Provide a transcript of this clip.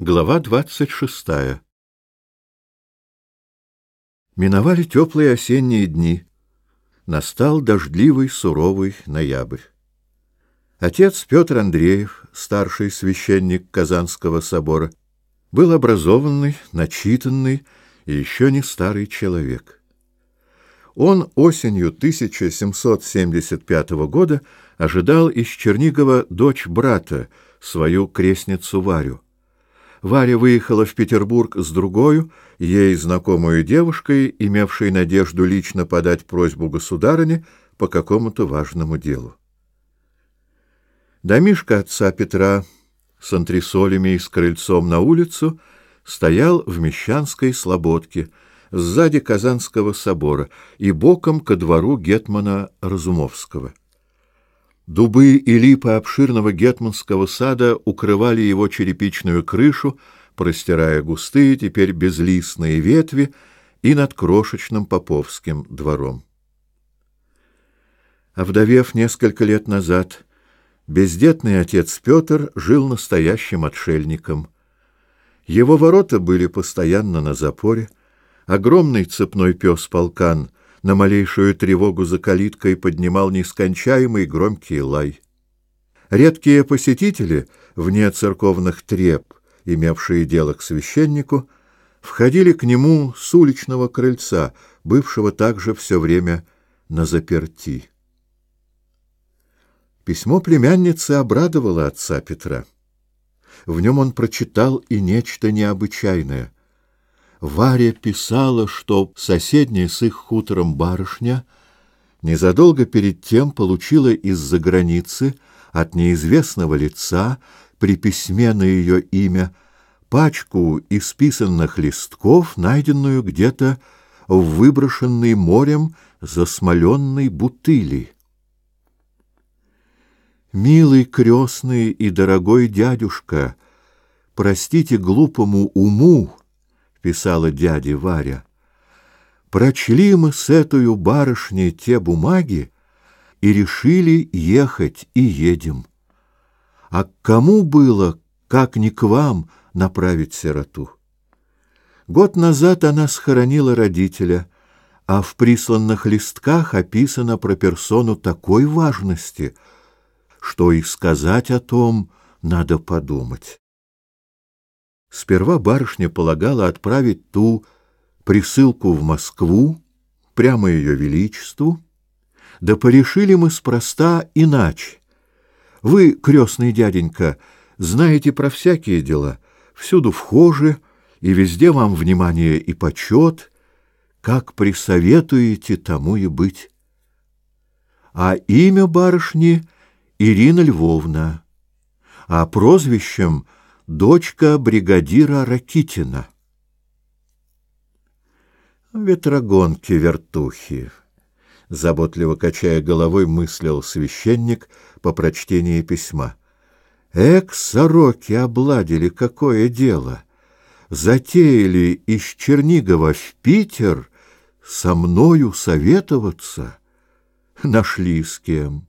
Глава 26. Миновали теплые осенние дни. Настал дождливый, суровый ноябрь. Отец Петр Андреев, старший священник Казанского собора, был образованный, начитанный и еще не старый человек. Он осенью 1775 года ожидал из Чернигова дочь брата, свою крестницу Варю. Варя выехала в Петербург с другой, ей знакомой девушкой, имевшей надежду лично подать просьбу государыне по какому-то важному делу. Домишка отца Петра с антресолями и с крыльцом на улицу стоял в Мещанской слободке, сзади Казанского собора и боком ко двору Гетмана Разумовского — Дубы и липы обширного гетманского сада укрывали его черепичную крышу, простирая густые, теперь безлистные ветви и над крошечным поповским двором. Овдовев несколько лет назад, бездетный отец Петр жил настоящим отшельником. Его ворота были постоянно на запоре, огромный цепной пес-полкан на малейшую тревогу за калиткой поднимал нескончаемый громкий лай. Редкие посетители, вне церковных треп, имевшие дело к священнику, входили к нему с уличного крыльца, бывшего также все время на заперти. Письмо племянницы обрадовало отца Петра. В нем он прочитал и нечто необычайное — Варя писала, что соседняя с их хутором барышня незадолго перед тем получила из-за границы от неизвестного лица при письме на ее имя пачку исписанных листков, найденную где-то в выброшенной морем засмоленной бутыли. «Милый крестный и дорогой дядюшка, простите глупому уму, писала дяде Варя, прочли мы с этой барышней те бумаги и решили ехать и едем. А к кому было, как не к вам, направить сироту? Год назад она схоронила родителя, а в присланных листках описано про персону такой важности, что и сказать о том надо подумать. Сперва барышня полагала отправить ту присылку в Москву, прямо ее величеству. Да порешили мы спроста иначе. Вы, крестный дяденька, знаете про всякие дела, всюду вхожи, и везде вам внимание и почет, как присоветуете тому и быть. А имя барышни — Ирина Львовна, а прозвищем — дочка бригадира Ракитина. Ветрогонки вертухи. Заботливо качая головой, мыслил священник по прочтении письма. Эк, сороки обладили, какое дело! Затеяли из Чернигова в Питер со мною советоваться. Нашли с кем.